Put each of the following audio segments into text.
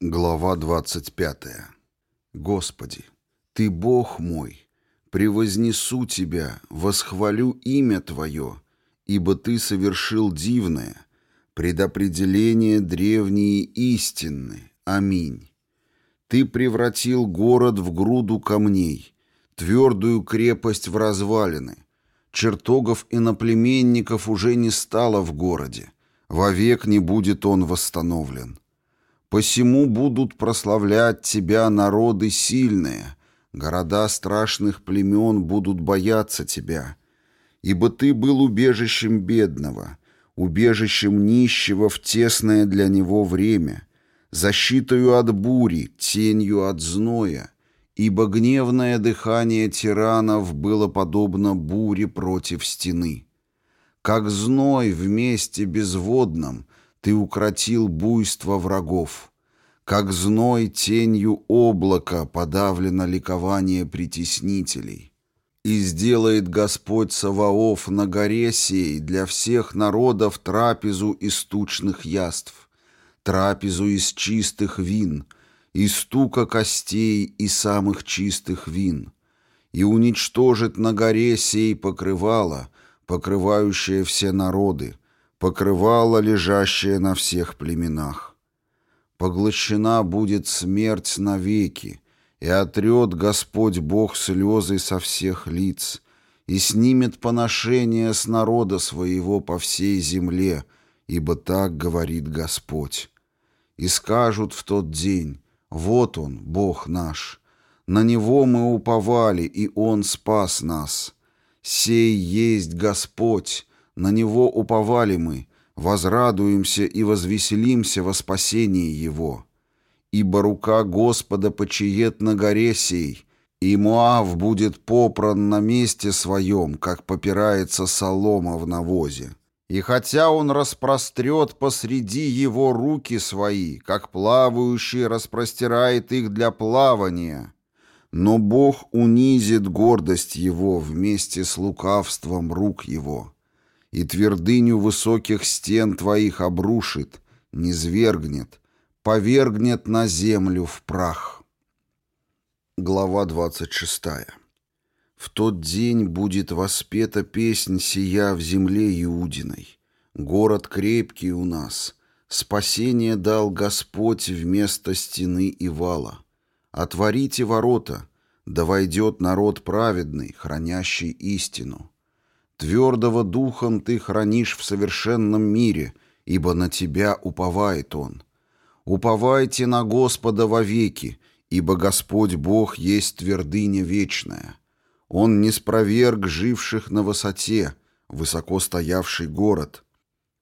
Глава 25. Господи, Ты Бог мой, превознесу Тебя, восхвалю имя Твое, ибо Ты совершил дивное, предопределение древние истинны. Аминь. Ты превратил город в груду камней, твердую крепость в развалины. Чертогов иноплеменников уже не стало в городе, вовек не будет он восстановлен. Посему будут прославлять тебя народы сильные, города страшных племен будут бояться тебя, ибо ты был убежищем бедного, убежищем нищего в тесное для него время, защитою от бури, тенью от зноя, ибо гневное дыхание тиранов было подобно буре против стены. Как зной в месте безводном — ты укротил буйство врагов. Как зной тенью облака подавлено ликование притеснителей. И сделает Господь Саваоф на горе сей для всех народов трапезу из тучных яств, трапезу из чистых вин, из стука костей и самых чистых вин, и уничтожит на горе сей покрывало, покрывающее все народы, покрывало, лежащее на всех племенах. Поглощена будет смерть навеки, и отрет Господь Бог слезы со всех лиц, и снимет поношение с народа своего по всей земле, ибо так говорит Господь. И скажут в тот день, вот Он, Бог наш, на Него мы уповали, и Он спас нас. Сей есть Господь, на Него уповали мы, возрадуемся и возвеселимся во спасении Его. Ибо рука Господа почиет на горе сей, и Муав будет попран на месте своем, как попирается солома в навозе. И хотя он распрострет посреди его руки свои, как плавающий распростирает их для плавания, но Бог унизит гордость его вместе с лукавством рук его и твердыню высоких стен твоих обрушит, низвергнет, повергнет на землю в прах. Глава 26. В тот день будет воспета песнь сия в земле Иудиной. Город крепкий у нас. Спасение дал Господь вместо стены и вала. Отворите ворота, да войдет народ праведный, хранящий истину. Твердого духом ты хранишь в совершенном мире, ибо на тебя уповает он. Уповайте на Господа вовеки, ибо Господь Бог есть твердыня вечная. Он не спроверг живших на высоте, высоко стоявший город.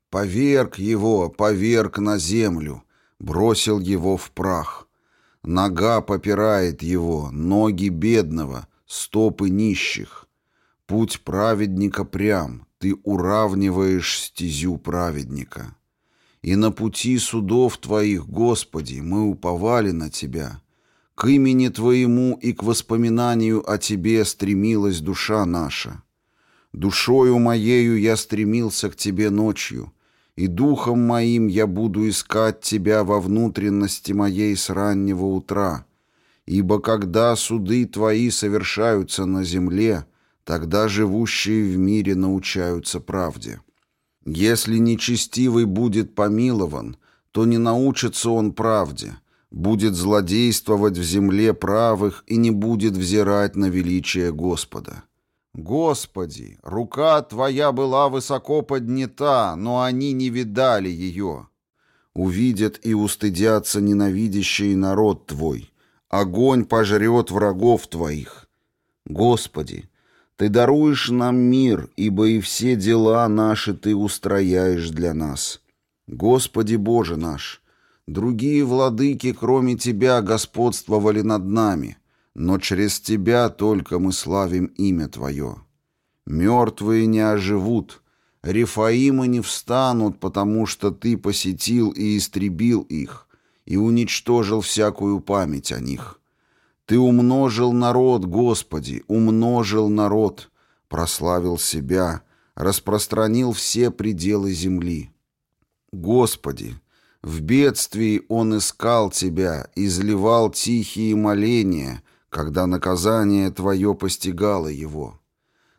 Поверг его, поверг на землю, бросил его в прах. Нога попирает его, ноги бедного, стопы нищих. Путь праведника прям, ты уравниваешь стезю праведника. И на пути судов Твоих, Господи, мы уповали на Тебя. К имени Твоему и к воспоминанию о Тебе стремилась душа наша. Душою моею я стремился к Тебе ночью, и духом моим я буду искать Тебя во внутренности моей с раннего утра. Ибо когда суды Твои совершаются на земле, Тогда живущие в мире научаются правде. Если нечестивый будет помилован, то не научится он правде, будет злодействовать в земле правых и не будет взирать на величие Господа. Господи, рука Твоя была высоко поднята, но они не видали ее. Увидят и устыдятся ненавидящий народ Твой. Огонь пожрет врагов Твоих. Господи, ты даруешь нам мир, ибо и все дела наши Ты устрояешь для нас. Господи Боже наш, другие владыки, кроме Тебя, господствовали над нами, но через Тебя только мы славим имя Твое. Мертвые не оживут, Рефаимы не встанут, потому что Ты посетил и истребил их и уничтожил всякую память о них». Ты умножил народ, Господи, умножил народ, прославил себя, распространил все пределы земли. Господи, В бедствии он искал тебя, изливал тихие моления, когда наказание твое постигало его.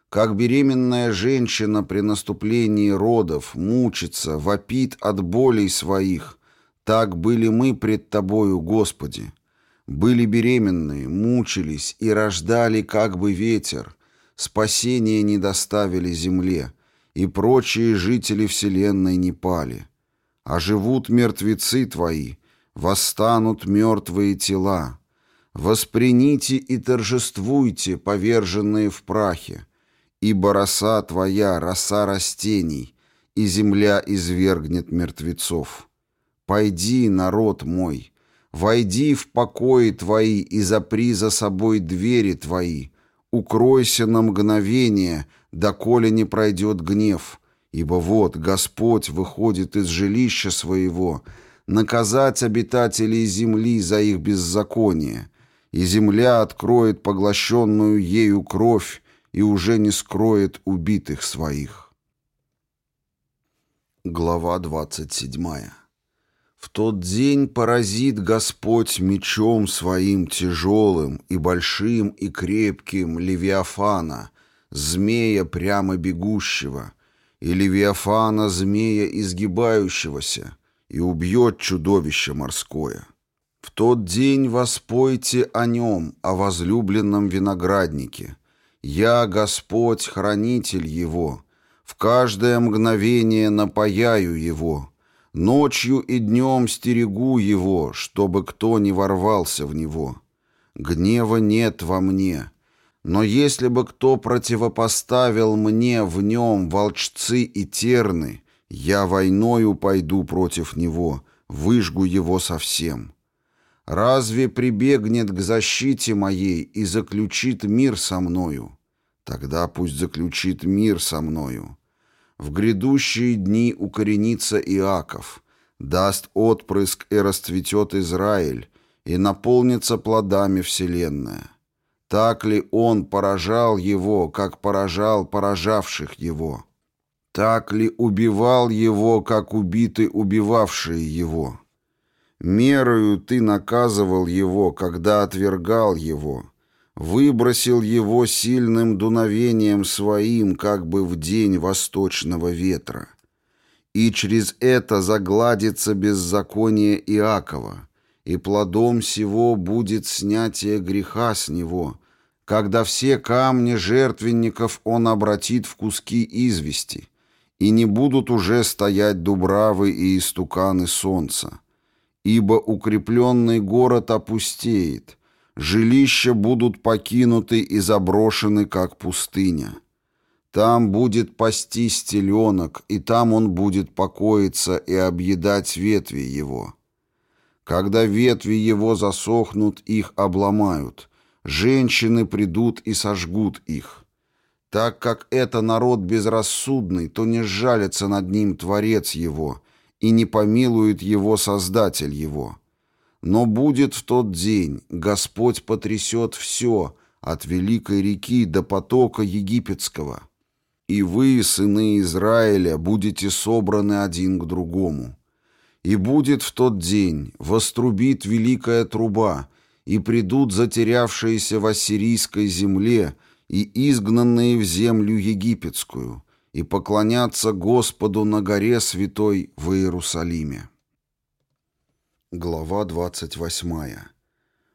Как беременная женщина при наступлении родов мучится, вопит от болей своих, так были мы пред Тобою, Господи. Были беременные, мучились и рождали как бы ветер, спасения не доставили земле, и прочие жители вселенной не пали. А живут мертвецы Твои, восстанут мертвые тела. Восприните и торжествуйте, поверженные в прахе, ибо роса Твоя — роса растений, и земля извергнет мертвецов. Пойди, народ мой, — Войди в покои твои и запри за собой двери твои. Укройся на мгновение, доколе не пройдет гнев. Ибо вот Господь выходит из жилища своего, наказать обитателей земли за их беззаконие, и земля откроет поглощенную ею кровь и уже не скроет убитых своих. Глава двадцать седьмая в тот день поразит Господь мечом своим тяжелым и большим и крепким Левиафана, змея прямо бегущего, и Левиафана змея изгибающегося, и убьет чудовище морское. В тот день воспойте о нем, о возлюбленном винограднике. Я, Господь, хранитель его, в каждое мгновение напаяю его, Ночью и днем стерегу его, чтобы кто не ворвался в него. Гнева нет во мне. Но если бы кто противопоставил мне в нем волчцы и терны, я войною пойду против него, выжгу его совсем. Разве прибегнет к защите моей и заключит мир со мною? Тогда пусть заключит мир со мною. В грядущие дни укоренится Иаков, даст отпрыск и расцветет Израиль, и наполнится плодами вселенная. Так ли он поражал его, как поражал поражавших его? Так ли убивал его, как убиты убивавшие его? Мерою ты наказывал его, когда отвергал его, выбросил его сильным дуновением своим, как бы в день восточного ветра. И через это загладится беззаконие Иакова, и плодом сего будет снятие греха с него, когда все камни жертвенников он обратит в куски извести, и не будут уже стоять дубравы и истуканы солнца. Ибо укрепленный город опустеет, Жилища будут покинуты и заброшены, как пустыня. Там будет пастись теленок, и там он будет покоиться и объедать ветви его. Когда ветви его засохнут, их обломают. Женщины придут и сожгут их. Так как это народ безрассудный, то не сжалится над ним Творец его, и не помилует его Создатель его. Но будет в тот день, Господь потрясет все, от великой реки до потока египетского. И вы, сыны Израиля, будете собраны один к другому. И будет в тот день, вострубит великая труба, и придут затерявшиеся в ассирийской земле и изгнанные в землю египетскую, и поклонятся Господу на горе святой в Иерусалиме. Глава 28.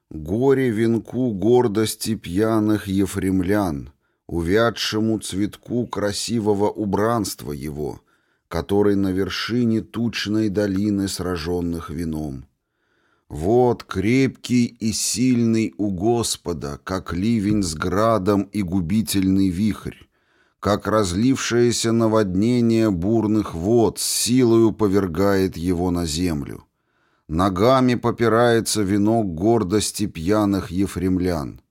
«Горе венку гордости пьяных ефремлян, увядшему цветку красивого убранства его, который на вершине тучной долины сраженных вином. Вот крепкий и сильный у Господа, как ливень с градом и губительный вихрь, как разлившееся наводнение бурных вод с силою повергает его на землю» Ногами попирается венок гордости пьяных ефремлян.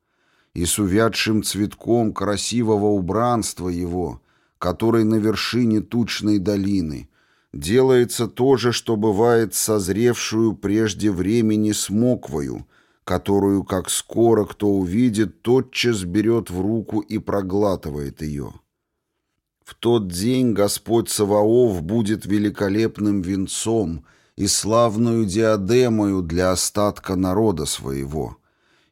И с увядшим цветком красивого убранства его, который на вершине тучной долины, делается то же, что бывает созревшую прежде времени смоквою, которую, как скоро кто увидит, тотчас берет в руку и проглатывает ее. В тот день Господь Саваоф будет великолепным венцом — и славную диадемою для остатка народа своего,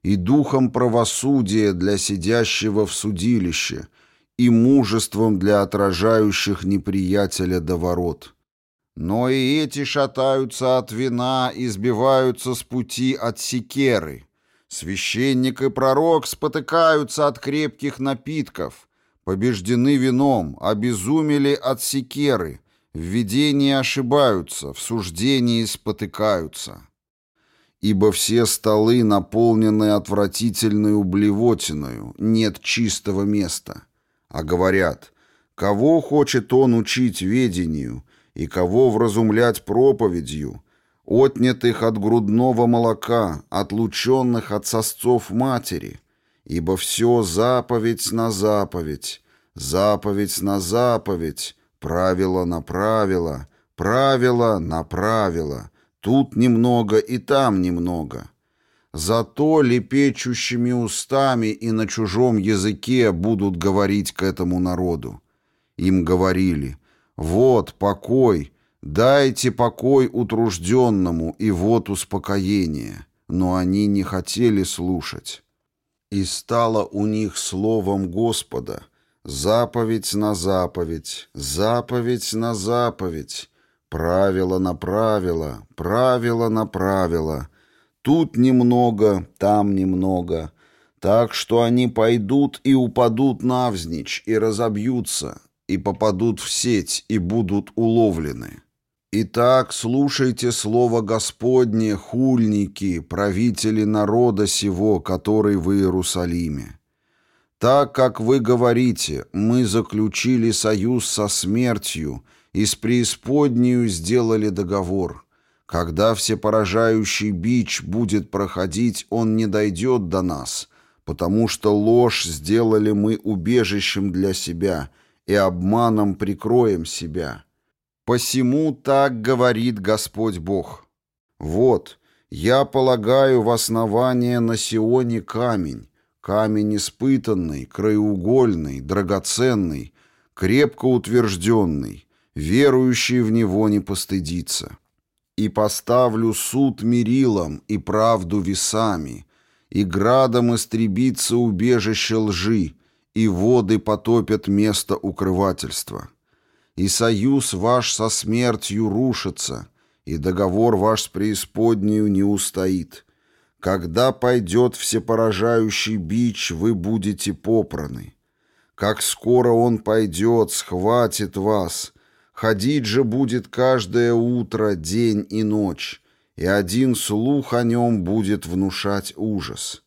и духом правосудия для сидящего в судилище, и мужеством для отражающих неприятеля до ворот. Но и эти шатаются от вина и сбиваются с пути от секеры. Священник и пророк спотыкаются от крепких напитков, побеждены вином, обезумели от секеры, в видении ошибаются, в суждении спотыкаются. Ибо все столы наполнены отвратительной блевотиною, нет чистого места. А говорят, кого хочет он учить ведению, и кого вразумлять проповедью, отнятых от грудного молока, отлученных от сосцов матери, ибо все заповедь на заповедь, заповедь на заповедь, правило на правило, правило на правило, тут немного и там немного. Зато лепечущими устами и на чужом языке будут говорить к этому народу. Им говорили, вот покой, дайте покой утружденному, и вот успокоение. Но они не хотели слушать. И стало у них словом Господа, заповедь на заповедь, заповедь на заповедь, правило на правило, правило на правило. Тут немного, там немного. Так что они пойдут и упадут навзничь, и разобьются, и попадут в сеть, и будут уловлены. Итак, слушайте слово Господне, хульники, правители народа сего, который в Иерусалиме. Так как вы говорите, мы заключили союз со смертью и с преисподнею сделали договор. Когда всепоражающий бич будет проходить, он не дойдет до нас, потому что ложь сделали мы убежищем для себя — и обманом прикроем себя. Посему так говорит Господь Бог. Вот, я полагаю в основание на Сионе камень, камень испытанный, краеугольный, драгоценный, крепко утвержденный, верующий в него не постыдится. И поставлю суд мерилом и правду весами, и градом истребится убежище лжи, и воды потопят место укрывательства. И союз ваш со смертью рушится, и договор ваш с преисподнею не устоит. Когда пойдет всепоражающий бич, вы будете попраны. Как скоро он пойдет, схватит вас. Ходить же будет каждое утро, день и ночь, и один слух о нем будет внушать ужас».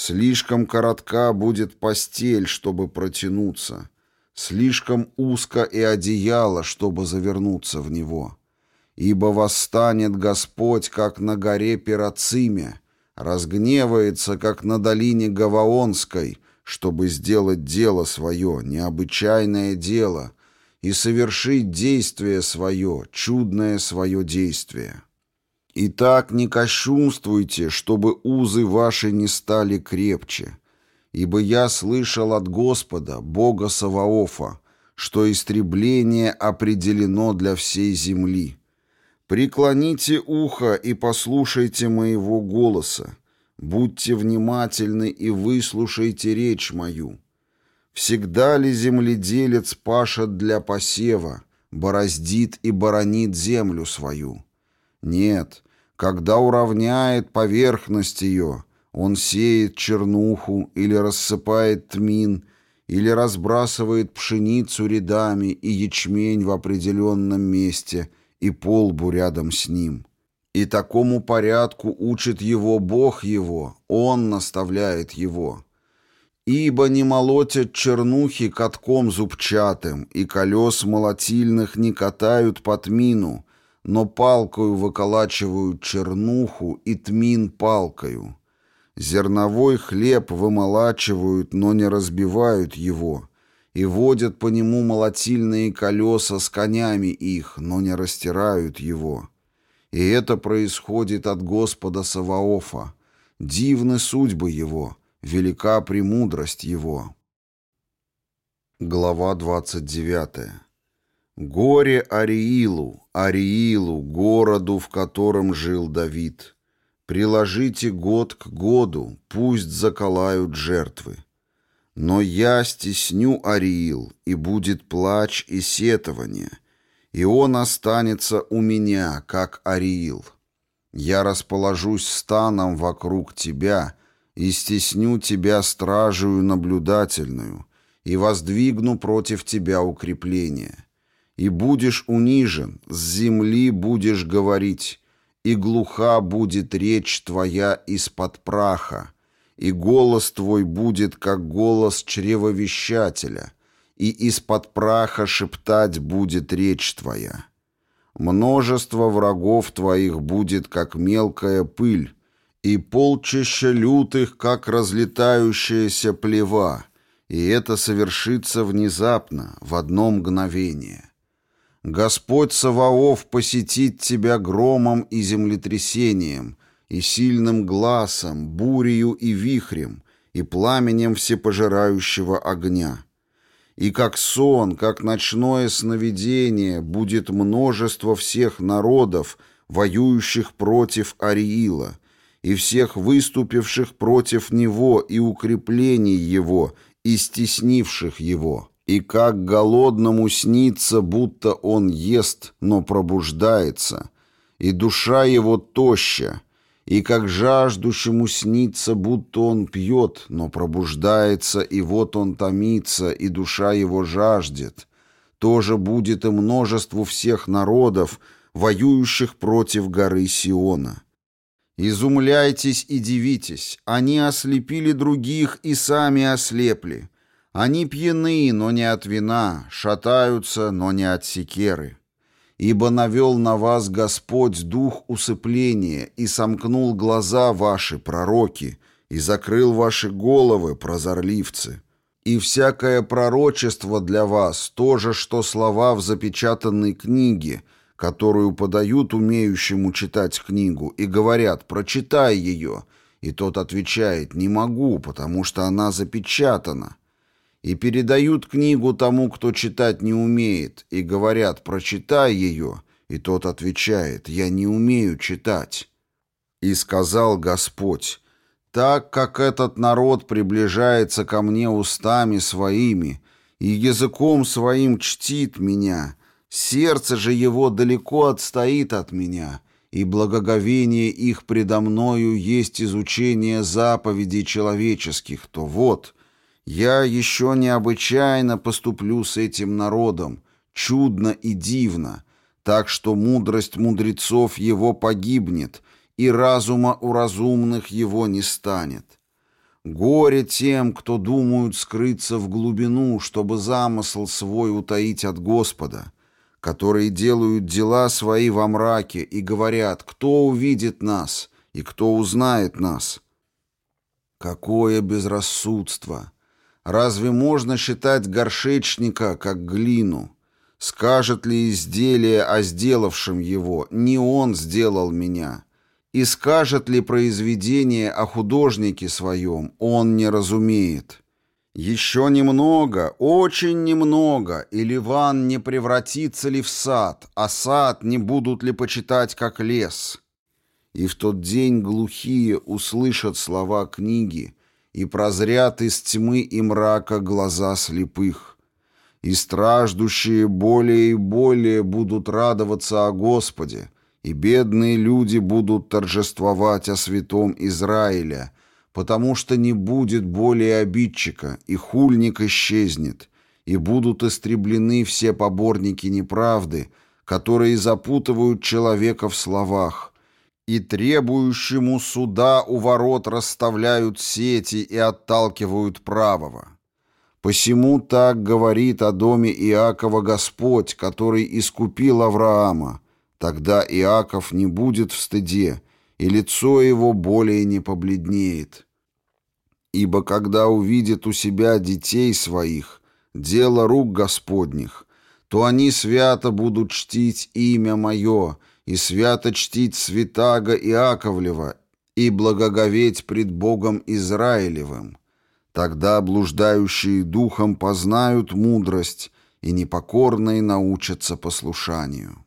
Слишком коротка будет постель, чтобы протянуться. Слишком узко и одеяло, чтобы завернуться в него. Ибо восстанет Господь, как на горе Перациме, разгневается, как на долине Гаваонской, чтобы сделать дело свое, необычайное дело, и совершить действие свое, чудное свое действие. Итак, не кощунствуйте, чтобы узы ваши не стали крепче. Ибо я слышал от Господа, Бога Саваофа, что истребление определено для всей земли. Преклоните ухо и послушайте моего голоса. Будьте внимательны и выслушайте речь мою. Всегда ли земледелец пашет для посева, бороздит и боронит землю свою? Нет, когда уравняет поверхность ее, он сеет чернуху или рассыпает тмин, или разбрасывает пшеницу рядами и ячмень в определенном месте и полбу рядом с ним. И такому порядку учит его Бог его, он наставляет его. Ибо не молотят чернухи катком зубчатым, и колес молотильных не катают по тмину, но палкою выколачивают чернуху и тмин палкою. Зерновой хлеб вымолачивают, но не разбивают его, и водят по нему молотильные колеса с конями их, но не растирают его. И это происходит от Господа Саваофа. Дивны судьбы его, велика премудрость его. Глава 29. Горе Ариилу, Ариилу, городу, в котором жил Давид. Приложите год к году, пусть заколают жертвы. Но я стесню Ариил, и будет плач и сетование, и он останется у меня, как Ариил. Я расположусь станом вокруг тебя и стесню тебя стражею наблюдательную, и воздвигну против тебя укрепление. И будешь унижен, с земли будешь говорить, и глуха будет речь твоя из-под праха, и голос твой будет, как голос чревовещателя, и из-под праха шептать будет речь твоя. Множество врагов твоих будет, как мелкая пыль, и полчища лютых, как разлетающаяся плева, и это совершится внезапно, в одно мгновение. Господь Саваоф посетит тебя громом и землетрясением, и сильным глазом, бурею и вихрем, и пламенем всепожирающего огня. И как сон, как ночное сновидение будет множество всех народов, воюющих против Ариила, и всех выступивших против него и укреплений его, и стеснивших его. И как голодному снится, будто он ест, но пробуждается, и душа его тоща, и как жаждущему снится, будто он пьет, но пробуждается, и вот он томится, и душа его жаждет. Тоже будет и множеству всех народов, воюющих против горы Сиона. Изумляйтесь и дивитесь, они ослепили других и сами ослепли. Они пьяны, но не от вина, шатаются, но не от секеры. Ибо навел на вас Господь дух усыпления и сомкнул глаза ваши, пророки, и закрыл ваши головы, прозорливцы. И всякое пророчество для вас, то же, что слова в запечатанной книге, которую подают умеющему читать книгу, и говорят «прочитай ее», и тот отвечает «не могу, потому что она запечатана» и передают книгу тому, кто читать не умеет, и говорят «прочитай ее», и тот отвечает «я не умею читать». И сказал Господь, «Так как этот народ приближается ко мне устами своими и языком своим чтит меня, сердце же его далеко отстоит от меня» и благоговение их предо мною есть изучение заповедей человеческих, то вот, я еще необычайно поступлю с этим народом, чудно и дивно, так что мудрость мудрецов его погибнет, и разума у разумных его не станет. Горе тем, кто думают скрыться в глубину, чтобы замысл свой утаить от Господа, которые делают дела свои во мраке и говорят, кто увидит нас и кто узнает нас. Какое безрассудство! Разве можно считать горшечника как глину? Скажет ли изделие о сделавшем его, не он сделал меня? И скажет ли произведение о художнике своем, он не разумеет? Еще немного, очень немного, и Ливан не превратится ли в сад, а сад не будут ли почитать как лес? И в тот день глухие услышат слова книги, и прозрят из тьмы и мрака глаза слепых. И страждущие более и более будут радоваться о Господе, и бедные люди будут торжествовать о святом Израиле, потому что не будет более обидчика, и хульник исчезнет, и будут истреблены все поборники неправды, которые запутывают человека в словах, и требующему суда у ворот расставляют сети и отталкивают правого. Посему так говорит о доме Иакова Господь, который искупил Авраама. Тогда Иаков не будет в стыде, и лицо его более не побледнеет. Ибо когда увидит у себя детей своих, дело рук Господних, то они свято будут чтить имя Мое, и свято чтить святаго Иаковлева и благоговеть пред Богом Израилевым. Тогда блуждающие духом познают мудрость, и непокорные научатся послушанию.